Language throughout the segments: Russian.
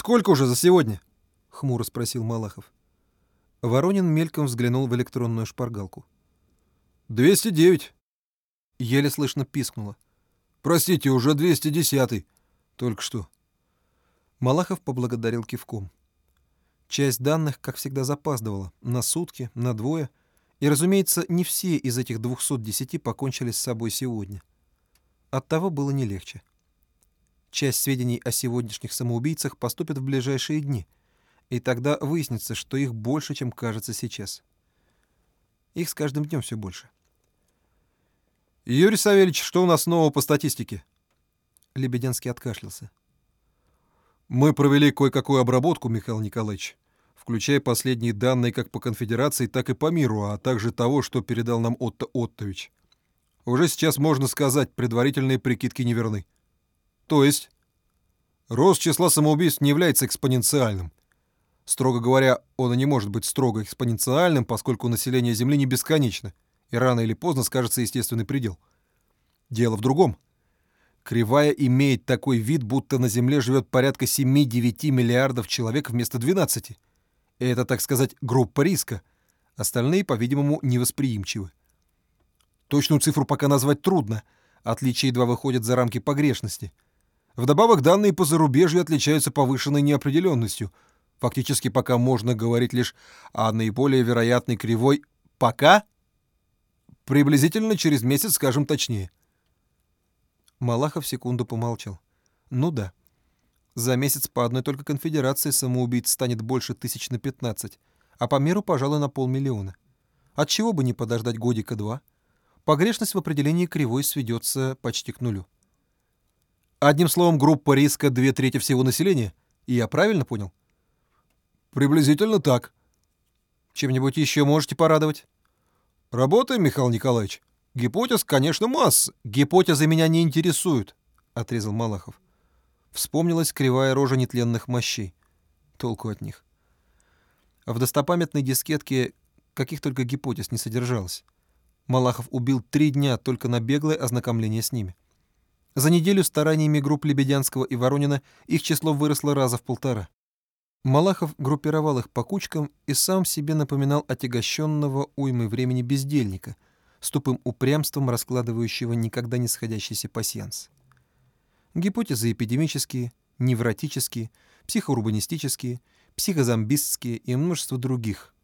«Сколько уже за сегодня?» — хмуро спросил Малахов. Воронин мельком взглянул в электронную шпаргалку. «Двести девять». Еле слышно пискнуло. «Простите, уже двести десятый. Только что». Малахов поблагодарил кивком. Часть данных, как всегда, запаздывала. На сутки, на двое. И, разумеется, не все из этих 210 покончили с собой сегодня. Оттого было не легче. Часть сведений о сегодняшних самоубийцах поступит в ближайшие дни, и тогда выяснится, что их больше, чем кажется сейчас. Их с каждым днем все больше. «Юрий Савельевич, что у нас нового по статистике?» Лебедянский откашлялся. «Мы провели кое-какую обработку, Михаил Николаевич, включая последние данные как по конфедерации, так и по миру, а также того, что передал нам Отто Оттович. Уже сейчас можно сказать, предварительные прикидки неверны. То есть рост числа самоубийств не является экспоненциальным. Строго говоря, он и не может быть строго экспоненциальным, поскольку население Земли не бесконечно, и рано или поздно скажется естественный предел. Дело в другом. Кривая имеет такой вид, будто на Земле живет порядка 7-9 миллиардов человек вместо 12. И это, так сказать, группа риска. Остальные, по-видимому, невосприимчивы. Точную цифру пока назвать трудно. Отличия едва выходят за рамки погрешности — Вдобавок, данные по зарубежью отличаются повышенной неопределенностью. Фактически пока можно говорить лишь о наиболее вероятной кривой «пока», приблизительно через месяц скажем точнее. Малахов секунду помолчал. Ну да. За месяц по одной только конфедерации самоубийц станет больше тысяч на 15, а по миру, пожалуй, на полмиллиона. Отчего бы не подождать годика-два? Погрешность в определении кривой сведется почти к нулю. Одним словом, группа риска две трети всего населения. Я правильно понял? Приблизительно так. Чем-нибудь еще можете порадовать? Работаем, Михаил Николаевич. Гипотез, конечно, масса. Гипотезы меня не интересуют, отрезал Малахов. Вспомнилась кривая рожа нетленных мощей. Толку от них. В достопамятной дискетке каких только гипотез не содержалось. Малахов убил три дня только на беглое ознакомление с ними. За неделю стараниями групп Лебедянского и Воронина их число выросло раза в полтора. Малахов группировал их по кучкам и сам себе напоминал отягощенного уймой времени бездельника, с тупым упрямством раскладывающего никогда не сходящийся пасьянс. Гипотезы эпидемические, невротические, психоурбанистические, психозомбистские и множество других.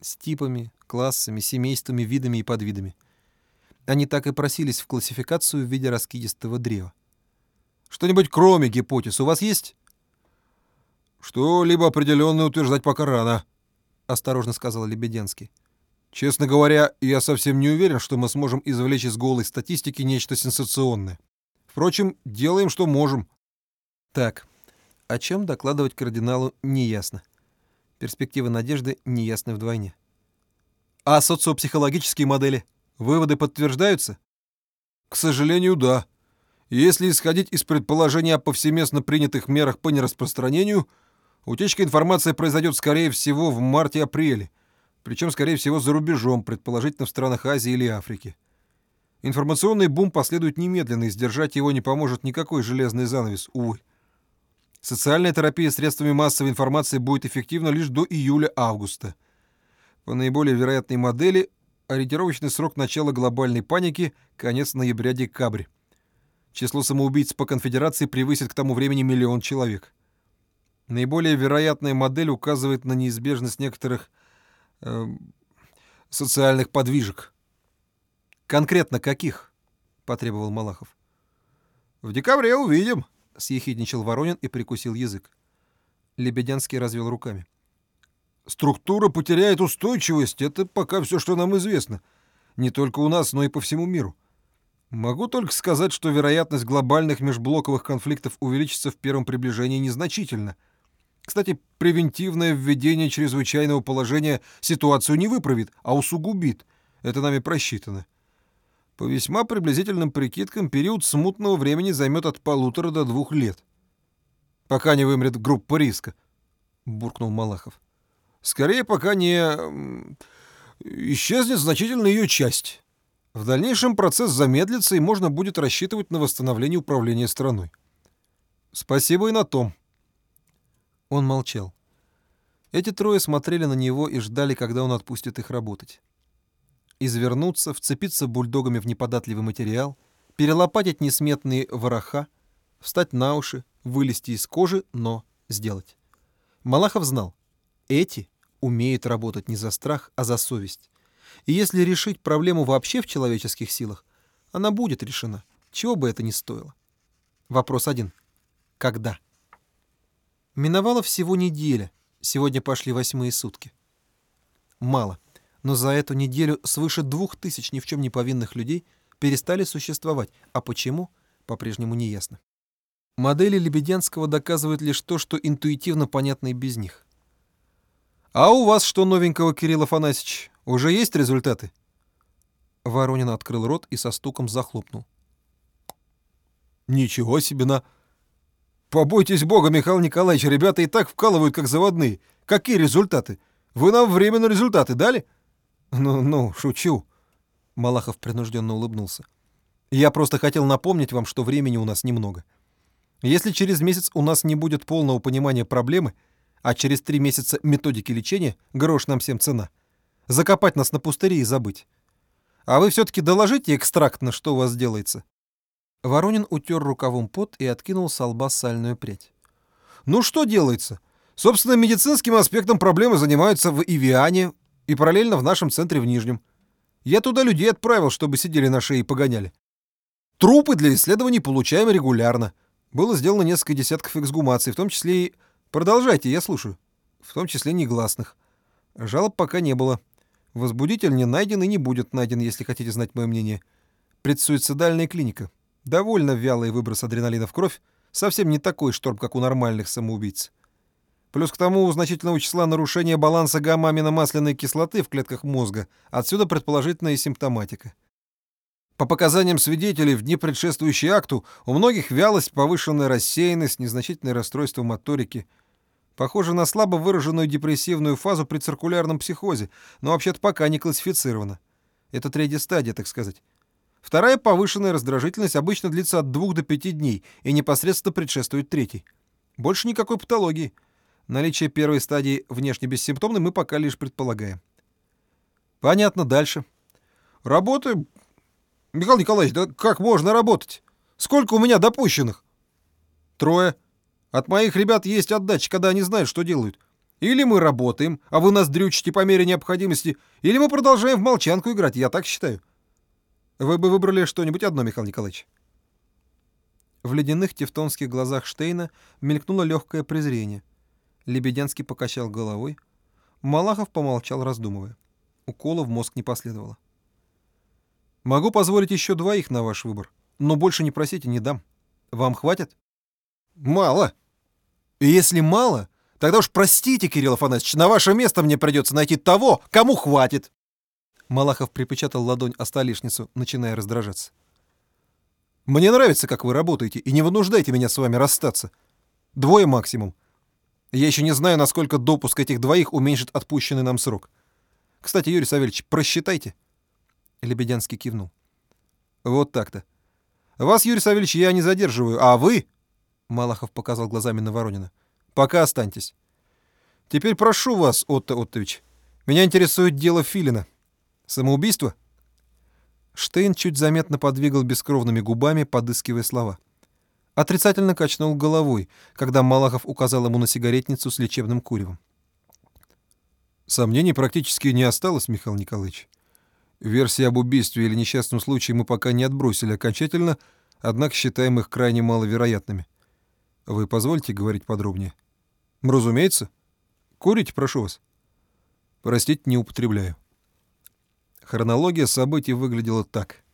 С типами, классами, семействами, видами и подвидами — они так и просились в классификацию в виде раскидистого древа. «Что-нибудь кроме гипотез у вас есть?» «Что-либо определенное утверждать пока рано», — осторожно сказал Лебеденский. «Честно говоря, я совсем не уверен, что мы сможем извлечь из голой статистики нечто сенсационное. Впрочем, делаем, что можем». Так, о чем докладывать кардиналу неясно. Перспективы надежды неясны вдвойне. А социопсихологические модели — Выводы подтверждаются? К сожалению, да. Если исходить из предположения о повсеместно принятых мерах по нераспространению, утечка информации произойдет, скорее всего, в марте-апреле, причем, скорее всего, за рубежом, предположительно в странах Азии или Африки. Информационный бум последует немедленно, и сдержать его не поможет никакой железный занавес, увы. Социальная терапия средствами массовой информации будет эффективна лишь до июля-августа. По наиболее вероятной модели ориентировочный срок начала глобальной паники — конец ноября-декабрь. Число самоубийц по конфедерации превысит к тому времени миллион человек. Наиболее вероятная модель указывает на неизбежность некоторых э, социальных подвижек. «Конкретно каких?» — потребовал Малахов. «В декабре увидим», — съехидничал Воронин и прикусил язык. Лебедянский развел руками. Структура потеряет устойчивость, это пока все, что нам известно. Не только у нас, но и по всему миру. Могу только сказать, что вероятность глобальных межблоковых конфликтов увеличится в первом приближении незначительно. Кстати, превентивное введение чрезвычайного положения ситуацию не выправит, а усугубит. Это нами просчитано. По весьма приблизительным прикидкам, период смутного времени займет от полутора до двух лет. Пока не вымрет группа риска, — буркнул Малахов. Скорее, пока не исчезнет значительно ее часть. В дальнейшем процесс замедлится, и можно будет рассчитывать на восстановление управления страной. Спасибо и на том. Он молчал. Эти трое смотрели на него и ждали, когда он отпустит их работать. Извернуться, вцепиться бульдогами в неподатливый материал, перелопатить несметные вороха, встать на уши, вылезти из кожи, но сделать. Малахов знал, эти умеют работать не за страх, а за совесть. И если решить проблему вообще в человеческих силах, она будет решена, чего бы это ни стоило. Вопрос один. Когда? Миновала всего неделя. Сегодня пошли восьмые сутки. Мало. Но за эту неделю свыше двух тысяч ни в чем не повинных людей перестали существовать. А почему, по-прежнему не ясно. Модели Лебедянского доказывают лишь то, что интуитивно понятно и без них. «А у вас что новенького, Кирилл Афанасьевич? Уже есть результаты?» Воронин открыл рот и со стуком захлопнул. «Ничего себе на...» «Побойтесь Бога, Михаил Николаевич, ребята и так вкалывают, как заводные. Какие результаты? Вы нам временно результаты дали?» «Ну, ну, шучу». Малахов принужденно улыбнулся. «Я просто хотел напомнить вам, что времени у нас немного. Если через месяц у нас не будет полного понимания проблемы, а через три месяца методики лечения, грош нам всем цена, закопать нас на пустыре и забыть. А вы все-таки доложите экстрактно, что у вас делается. Воронин утер рукавом пот и откинул с лба сальную прядь. «Ну что делается? Собственно, медицинским аспектом проблемы занимаются в Ивиане и параллельно в нашем центре в Нижнем. Я туда людей отправил, чтобы сидели на шее и погоняли. Трупы для исследований получаем регулярно. Было сделано несколько десятков эксгумаций, в том числе и... Продолжайте, я слушаю. В том числе негласных. Жалоб пока не было. Возбудитель не найден и не будет найден, если хотите знать мое мнение. Предсуицидальная клиника. Довольно вялый выброс адреналина в кровь, совсем не такой шторм, как у нормальных самоубийц. Плюс к тому у значительного числа нарушения баланса гамма-аминомасляной кислоты в клетках мозга, отсюда предположительная симптоматика. По показаниям свидетелей, в дни предшествующие акту у многих вялость, повышенная рассеянность, незначительное расстройство моторики. Похоже на слабо выраженную депрессивную фазу при циркулярном психозе, но вообще-то пока не классифицировано. Это третья стадия, так сказать. Вторая повышенная раздражительность обычно длится от 2 до 5 дней и непосредственно предшествует третьей. Больше никакой патологии. Наличие первой стадии внешне бессимптомной мы пока лишь предполагаем. Понятно, дальше. Работы... Михаил Николаевич, да как можно работать? Сколько у меня допущенных? Трое. От моих ребят есть отдача, когда они знают, что делают. Или мы работаем, а вы нас дрючите по мере необходимости, или мы продолжаем в молчанку играть, я так считаю. Вы бы выбрали что-нибудь одно, Михаил Николаевич. В ледяных тевтонских глазах Штейна мелькнуло легкое презрение. Лебедянский покачал головой. Малахов помолчал, раздумывая. Укола в мозг не последовало. «Могу позволить еще двоих на ваш выбор, но больше не просите, не дам. Вам хватит?» «Мало». И «Если мало, тогда уж простите, Кирилл Афанасьевич, на ваше место мне придется найти того, кому хватит». Малахов припечатал ладонь о столешницу, начиная раздражаться. «Мне нравится, как вы работаете, и не вынуждайте меня с вами расстаться. Двое максимум. Я еще не знаю, насколько допуск этих двоих уменьшит отпущенный нам срок. Кстати, Юрий Савельевич, просчитайте». Лебедянский кивнул. «Вот так-то. Вас, Юрий Савельевич, я не задерживаю, а вы...» Малахов показал глазами на Воронина. «Пока останьтесь. Теперь прошу вас, Отто Оттович. Меня интересует дело Филина. Самоубийство?» Штейн чуть заметно подвигал бескровными губами, подыскивая слова. Отрицательно качнул головой, когда Малахов указал ему на сигаретницу с лечебным куревом. Сомнений практически не осталось, Михаил Николаевич. Версии об убийстве или несчастном случае мы пока не отбросили окончательно, однако считаем их крайне маловероятными. Вы позвольте говорить подробнее? Разумеется. Курите, прошу вас. Простите, не употребляю. Хронология событий выглядела так.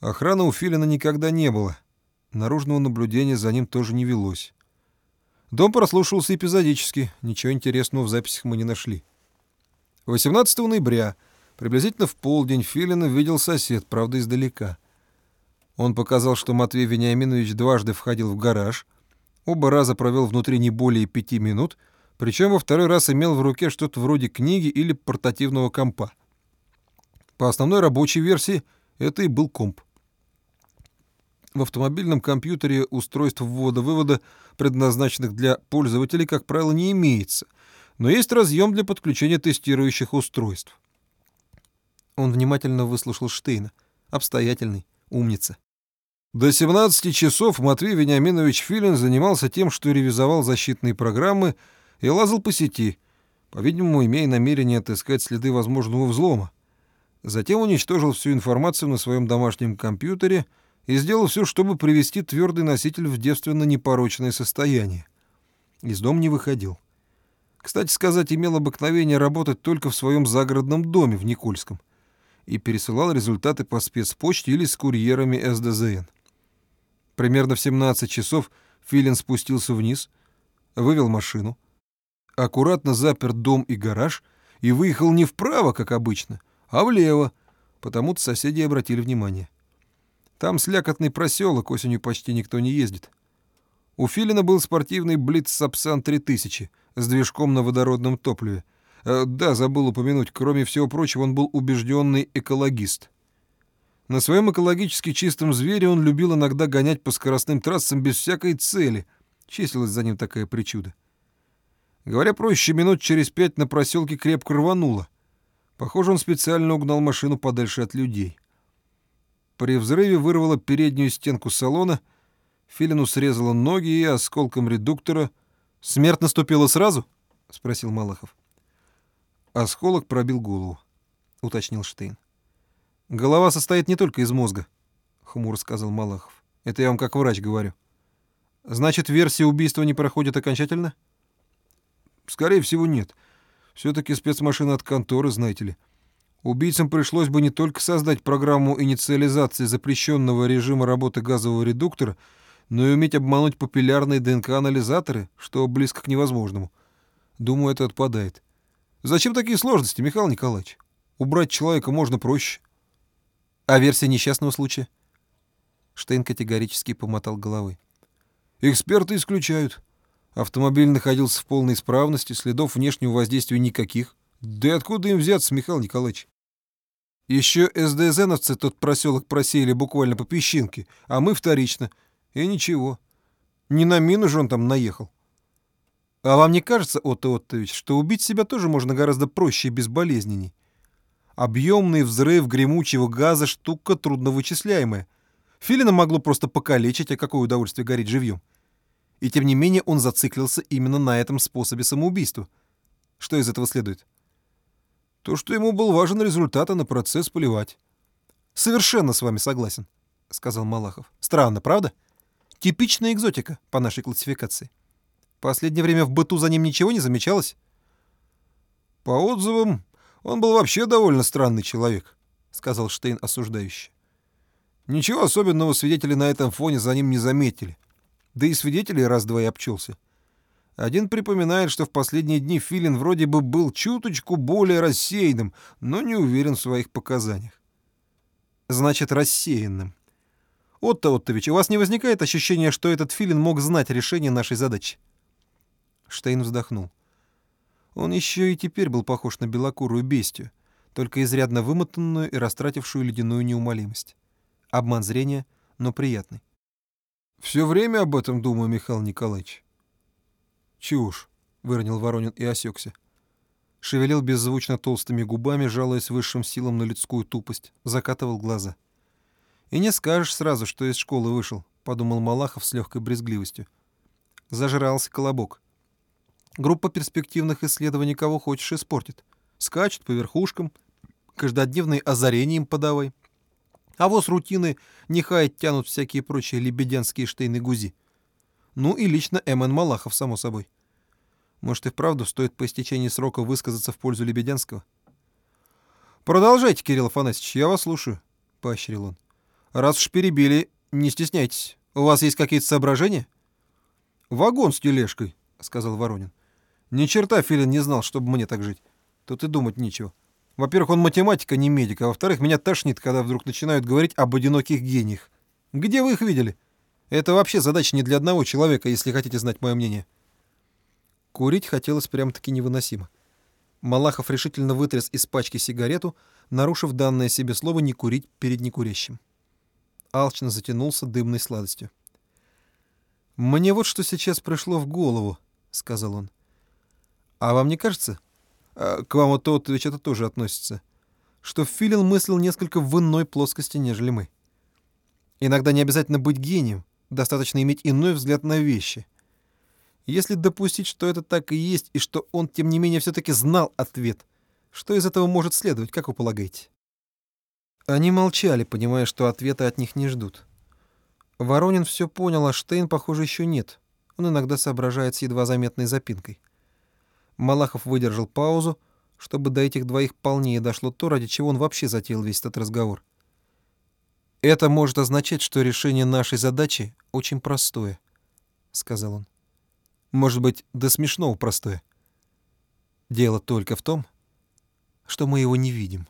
Охраны у Филина никогда не было. Наружного наблюдения за ним тоже не велось. Дом прослушивался эпизодически, ничего интересного в записях мы не нашли. 18 ноября, приблизительно в полдень, Филина видел сосед, правда, издалека. Он показал, что Матвей Вениаминович дважды входил в гараж, оба раза провел внутри не более пяти минут, причем во второй раз имел в руке что-то вроде книги или портативного компа. По основной рабочей версии это и был комп. В автомобильном компьютере устройств ввода-вывода предназначенных для пользователей, как правило, не имеется, но есть разъем для подключения тестирующих устройств. Он внимательно выслушал Штейна. Обстоятельный, умница. До 17 часов Матвей Вениаминович Филин занимался тем, что ревизовал защитные программы и лазал по сети, по-видимому, имея намерение отыскать следы возможного взлома. Затем уничтожил всю информацию на своем домашнем компьютере и сделал все, чтобы привести твердый носитель в девственно непорочное состояние. Из дома не выходил. Кстати сказать, имел обыкновение работать только в своем загородном доме в Никольском и пересылал результаты по спецпочте или с курьерами СДЗН. Примерно в 17 часов Филин спустился вниз, вывел машину, аккуратно запер дом и гараж и выехал не вправо, как обычно, а влево, потому-то соседи обратили внимание. Там слякотный проселок, осенью почти никто не ездит. У Филина был спортивный Блиц Сапсан 3000 с движком на водородном топливе. Э, да, забыл упомянуть, кроме всего прочего, он был убежденный экологист. На своем экологически чистом звере он любил иногда гонять по скоростным трассам без всякой цели. Числилась за ним такая причуда. Говоря проще, минут через пять на проселке крепко рвануло. Похоже, он специально угнал машину подальше от людей. При взрыве вырвало переднюю стенку салона, Филину срезало ноги и осколком редуктора. «Смерть наступила сразу?» — спросил Малахов. Осколок пробил голову, — уточнил Штейн. «Голова состоит не только из мозга», — хмуро сказал Малахов. «Это я вам как врач говорю». «Значит, версия убийства не проходит окончательно?» «Скорее всего, нет. Все-таки спецмашина от конторы, знаете ли. Убийцам пришлось бы не только создать программу инициализации запрещенного режима работы газового редуктора, но и уметь обмануть папиллярные ДНК-анализаторы, что близко к невозможному. Думаю, это отпадает. Зачем такие сложности, Михаил Николаевич? Убрать человека можно проще. А версия несчастного случая? Штейн категорически помотал головой. Эксперты исключают. Автомобиль находился в полной исправности, следов внешнего воздействия никаких. Да и откуда им взяться, Михаил Николаевич? Еще СДЗНовцы тот проселок просеяли буквально по песчинке, а мы вторично. И ничего. Не на мину же он там наехал. А вам не кажется, Отто Оттович, что убить себя тоже можно гораздо проще и безболезненней? Объемный взрыв гремучего газа — штука трудновычисляемая. Филина могло просто покалечить, а какое удовольствие гореть живьем. И тем не менее он зациклился именно на этом способе самоубийства. Что из этого следует? То, что ему был важен результат, а на процесс поливать. «Совершенно с вами согласен», — сказал Малахов. «Странно, правда? Типичная экзотика по нашей классификации. Последнее время в быту за ним ничего не замечалось?» «По отзывам, он был вообще довольно странный человек», — сказал Штейн осуждающе. «Ничего особенного свидетели на этом фоне за ним не заметили. Да и свидетелей раз-два и обчелся. Один припоминает, что в последние дни Филин вроде бы был чуточку более рассеянным, но не уверен в своих показаниях. Значит, рассеянным. Отто Оттович, у вас не возникает ощущения, что этот Филин мог знать решение нашей задачи? Штейн вздохнул. Он еще и теперь был похож на белокурую бестию, только изрядно вымотанную и растратившую ледяную неумолимость. Обман зрения, но приятный. «Все время об этом думаю, Михаил Николаевич», «Чушь!» — выронил Воронин и осекся. Шевелил беззвучно толстыми губами, жалуясь высшим силам на людскую тупость. Закатывал глаза. «И не скажешь сразу, что из школы вышел», — подумал Малахов с легкой брезгливостью. Зажрался колобок. Группа перспективных исследований кого хочешь испортит. Скачут по верхушкам, каждодневные озарения им подавай. А воз рутины нехай тянут всякие прочие лебедянские штейны-гузи. Ну и лично М.Н. Малахов, само собой. Может, и вправду стоит по истечении срока высказаться в пользу Лебедянского? «Продолжайте, Кирилл Афанасьевич, я вас слушаю», — поощрил он. «Раз уж перебили, не стесняйтесь. У вас есть какие-то соображения?» «Вагон с тележкой», — сказал Воронин. «Ни черта Филин не знал, чтобы мне так жить. Тут и думать нечего. Во-первых, он математик, а не медик, а во-вторых, меня тошнит, когда вдруг начинают говорить об одиноких гениях. Где вы их видели? Это вообще задача не для одного человека, если хотите знать мое мнение. Курить хотелось прям-таки невыносимо. Малахов решительно вытряс из пачки сигарету, нарушив данное себе слово «не курить перед некурящим». Алчно затянулся дымной сладостью. «Мне вот что сейчас пришло в голову», — сказал он. «А вам не кажется, а, к вам тот ведь это тоже относится, что Филин мыслил несколько в иной плоскости, нежели мы? Иногда не обязательно быть гением, достаточно иметь иной взгляд на вещи. Если допустить, что это так и есть, и что он, тем не менее, все-таки знал ответ, что из этого может следовать, как вы полагаете?» Они молчали, понимая, что ответа от них не ждут. Воронин все понял, а Штейн, похоже, еще нет. Он иногда соображает с едва заметной запинкой. Малахов выдержал паузу, чтобы до этих двоих полнее дошло то, ради чего он вообще затеял весь этот разговор. «Это может означать, что решение нашей задачи очень простое», — сказал он. «Может быть, до смешного простое. Дело только в том, что мы его не видим».